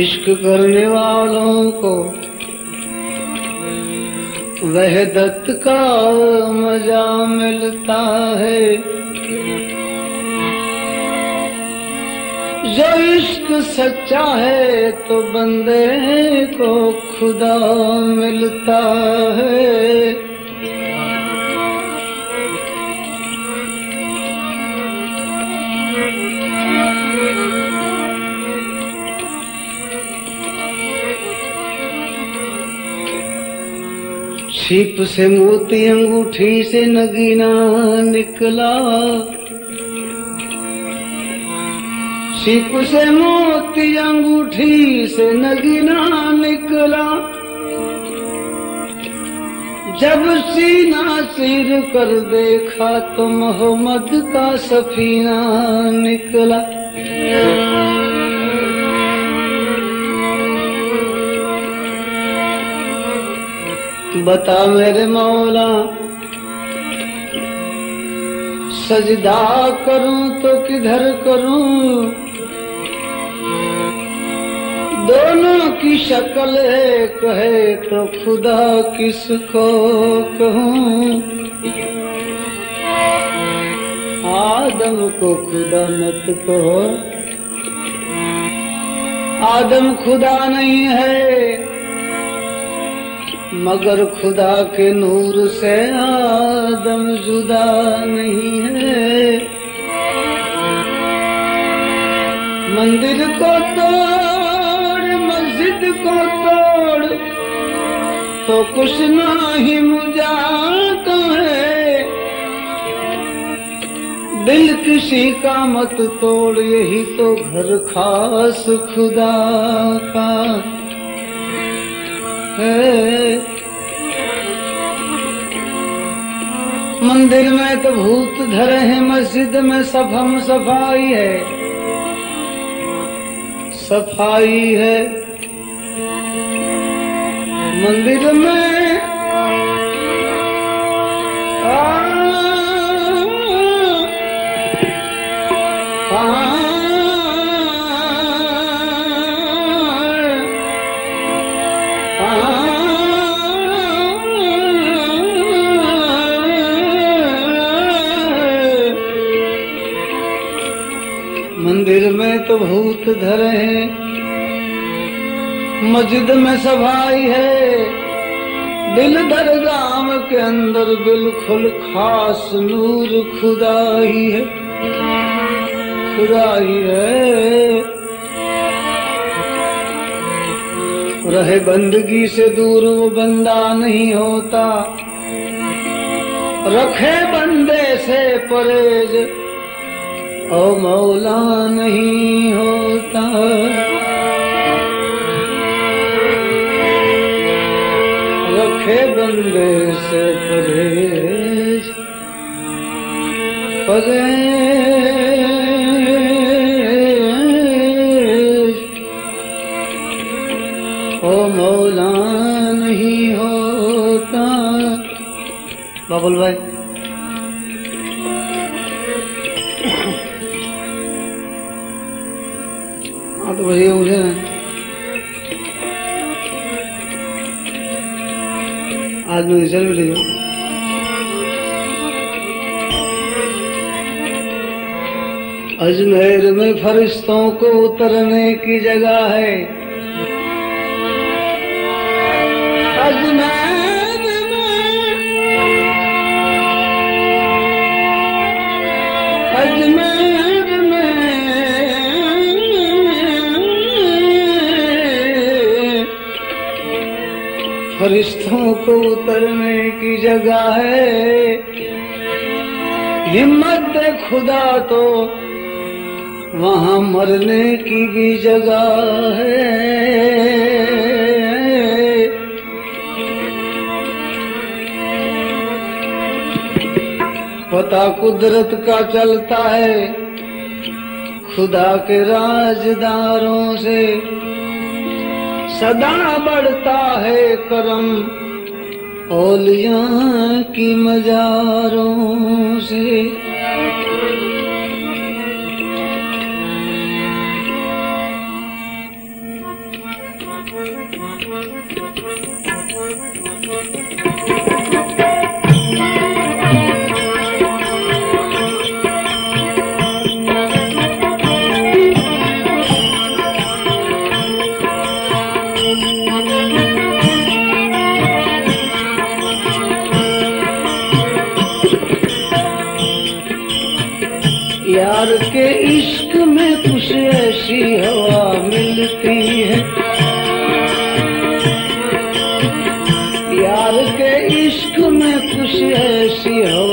इश्क करने वालों को वह दत्त का मज़ा मिलता है। जो इश्क सच्चा है तो बंदे को खुदा मिलता है। छिप से मोती अंगूठी से नगीना निकला। छिप से मोती अंगूठी से नगीना निकला। जब सीना सिर कर देखा तो मोहम्मद का सफीना निकला। बता मेरे मौला, सजदा करूँ तो किधर करूँ? दोनों की शक्ल है तो खुदा किसको कहूँ? आदम को खुदा मत कहो। आदम खुदा नहीं है मगर खुदा के नूर से आदम जुदा नहीं है। मंदिर को तोड़, मस्जिद को तोड़ तो कुछ ना ही मुझाता है। दिल किसी का मत तोड़, यही तो घर खास खुदा का है। मंदिर में तो भूत धरे हैं, मस्जिद में सफम सफ़ाई है। सफ़ाई है। मंदिर में मंदिर में तो भूत धरे हैं। मस्जिद में सफ़ाई है। दिल दरगाम के अंदर बिल्कुल खास नूर खुदा ही। है खुदा ही है। रहे बंदगी से दूर वो बंदा नहीं होता। रखे बंदे से परहेज। ओ मौला नहीं होता। रखे बंदे से परहेज। परहेज। ओ मौला नहीं होता। बाबुल भाई। भैया मुझे आज अजमेर में फरिश्तों को उतरने की जगह है। फरिश्तों को उतरने की जगह है। हिम्मत दे खुदा तो वहाँ मरने की भी जगह है। पता कुदरत का चलता है, खुदा के राजदारों से। सदा बढ़ता है करम। ओलिया की मजारों से। इश्क में कुछ ऐसी हवा मिलती है। यार के इश्क में कुछ ऐसी हवा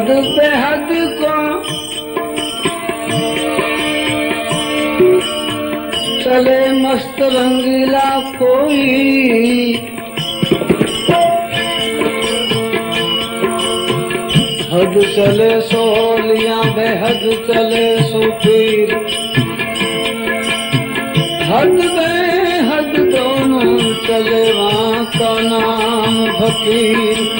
हद पे हद को चले मस्त रंगीला कोई। हद चले सोलिया बेहद चले सुपीर। हद बेहद दोनों चले वहाँ का नाम फकीर।